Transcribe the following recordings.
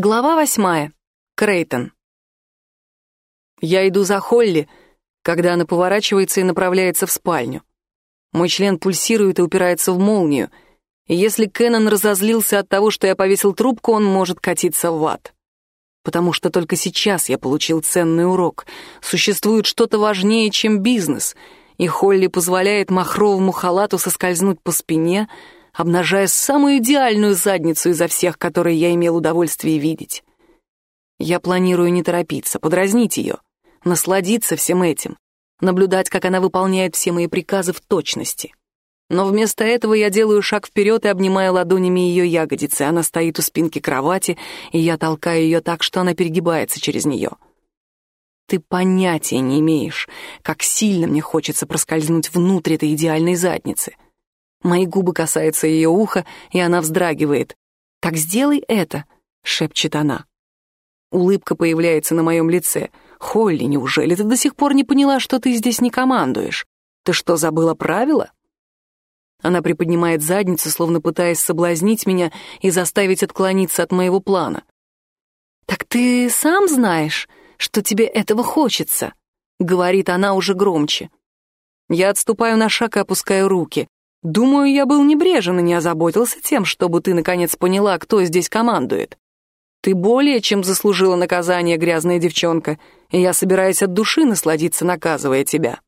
Глава восьмая. Крейтон. Я иду за Холли, когда она поворачивается и направляется в спальню. Мой член пульсирует и упирается в молнию, и если Кеннон разозлился от того, что я повесил трубку, он может катиться в ад. Потому что только сейчас я получил ценный урок. Существует что-то важнее, чем бизнес, и Холли позволяет махровому халату соскользнуть по спине — обнажая самую идеальную задницу изо всех, которые я имел удовольствие видеть. Я планирую не торопиться, подразнить ее, насладиться всем этим, наблюдать, как она выполняет все мои приказы в точности. Но вместо этого я делаю шаг вперед и обнимаю ладонями ее ягодицы. Она стоит у спинки кровати, и я толкаю ее так, что она перегибается через нее. Ты понятия не имеешь, как сильно мне хочется проскользнуть внутрь этой идеальной задницы — Мои губы касаются ее уха, и она вздрагивает. «Так сделай это», — шепчет она. Улыбка появляется на моем лице. «Холли, неужели ты до сих пор не поняла, что ты здесь не командуешь? Ты что, забыла правила?» Она приподнимает задницу, словно пытаясь соблазнить меня и заставить отклониться от моего плана. «Так ты сам знаешь, что тебе этого хочется», — говорит она уже громче. Я отступаю на шаг и опускаю руки. Думаю, я был небрежен и не озаботился тем, чтобы ты наконец поняла, кто здесь командует. Ты более чем заслужила наказание, грязная девчонка, и я собираюсь от души насладиться, наказывая тебя.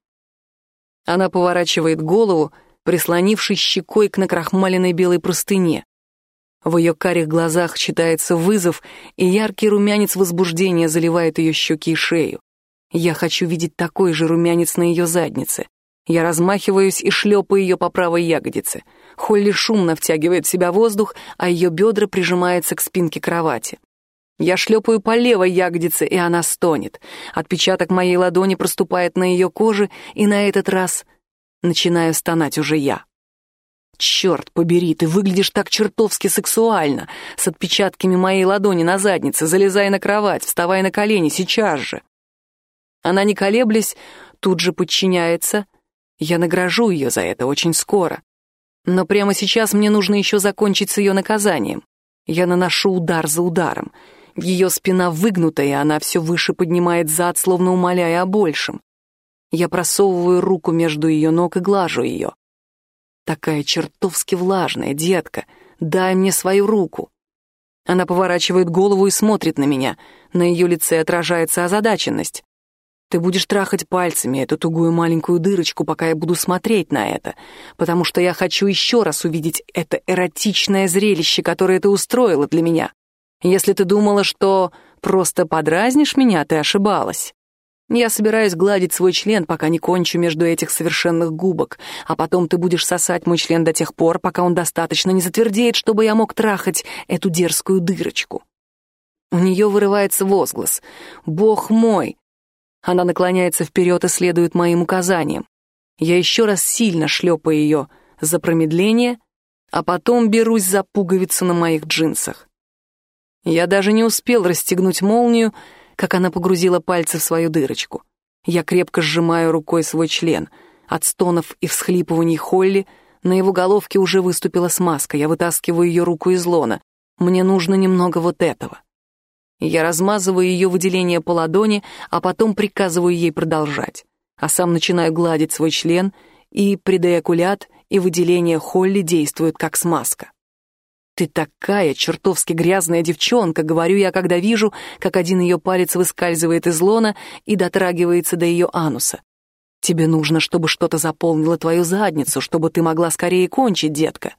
Она поворачивает голову, прислонившись щекой к накрахмаленной белой простыне. В ее карих глазах читается вызов, и яркий румянец возбуждения заливает ее щеки и шею. Я хочу видеть такой же румянец на ее заднице. Я размахиваюсь и шлепаю ее по правой ягодице. Холли шумно втягивает в себя воздух, а ее бедра прижимаются к спинке кровати. Я шлепаю по левой ягодице, и она стонет. Отпечаток моей ладони проступает на ее коже, и на этот раз начинаю стонать уже я. «Черт побери, ты выглядишь так чертовски сексуально, с отпечатками моей ладони на заднице, залезай на кровать, вставай на колени, сейчас же!» Она, не колеблясь, тут же подчиняется — я награжу ее за это очень скоро. Но прямо сейчас мне нужно еще закончить с ее наказанием. Я наношу удар за ударом. Ее спина выгнута, и она все выше поднимает зад, словно умоляя о большем. Я просовываю руку между ее ног и глажу ее. Такая чертовски влажная, детка, дай мне свою руку. Она поворачивает голову и смотрит на меня. На ее лице отражается озадаченность. Ты будешь трахать пальцами эту тугую маленькую дырочку, пока я буду смотреть на это, потому что я хочу еще раз увидеть это эротичное зрелище, которое ты устроила для меня. Если ты думала, что просто подразнишь меня, ты ошибалась. Я собираюсь гладить свой член, пока не кончу между этих совершенных губок, а потом ты будешь сосать мой член до тех пор, пока он достаточно не затвердеет, чтобы я мог трахать эту дерзкую дырочку. У нее вырывается возглас. «Бог мой, она наклоняется вперед и следует моим указаниям. Я еще раз сильно шлепаю ее за промедление, а потом берусь за пуговицу на моих джинсах. Я даже не успел расстегнуть молнию, как она погрузила пальцы в свою дырочку. Я крепко сжимаю рукой свой член. От стонов и всхлипываний Холли на его головке уже выступила смазка. Я вытаскиваю ее руку из лона. Мне нужно немного вот этого. Я размазываю ее выделение по ладони, а потом приказываю ей продолжать. А сам начинаю гладить свой член, и предоякулят и выделение Холли действуют как смазка. «Ты такая чертовски грязная девчонка», — говорю я, когда вижу, как один ее палец выскальзывает из лона и дотрагивается до ее ануса. «Тебе нужно, чтобы что-то заполнило твою задницу, чтобы ты могла скорее кончить, детка».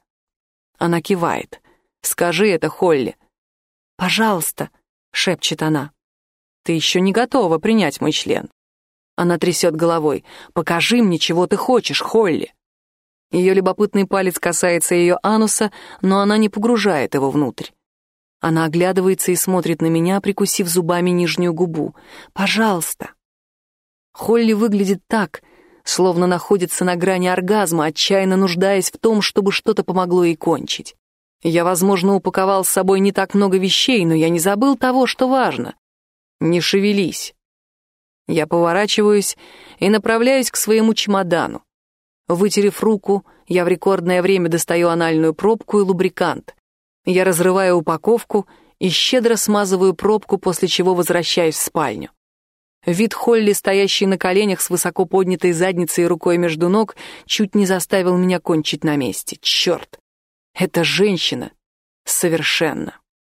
Она кивает. «Скажи это, Холли». «Пожалуйста», — шепчет она. «Ты еще не готова принять мой член». Она трясет головой. «Покажи мне, чего ты хочешь, Холли». Ее любопытный палец касается ее ануса, но она не погружает его внутрь. Она оглядывается и смотрит на меня, прикусив зубами нижнюю губу. «Пожалуйста». Холли выглядит так, словно находится на грани оргазма, отчаянно нуждаясь в том, чтобы что-то помогло ей кончить. Я, возможно, упаковал с собой не так много вещей, но я не забыл того, что важно. Не шевелись. Я поворачиваюсь и направляюсь к своему чемодану. Вытерев руку, я в рекордное время достаю анальную пробку и лубрикант. Я разрываю упаковку и щедро смазываю пробку, после чего возвращаюсь в спальню. Вид Холли, стоящей на коленях с высоко поднятой задницей и рукой между ног, чуть не заставил меня кончить на месте. Черт! Эта женщина. Совершенно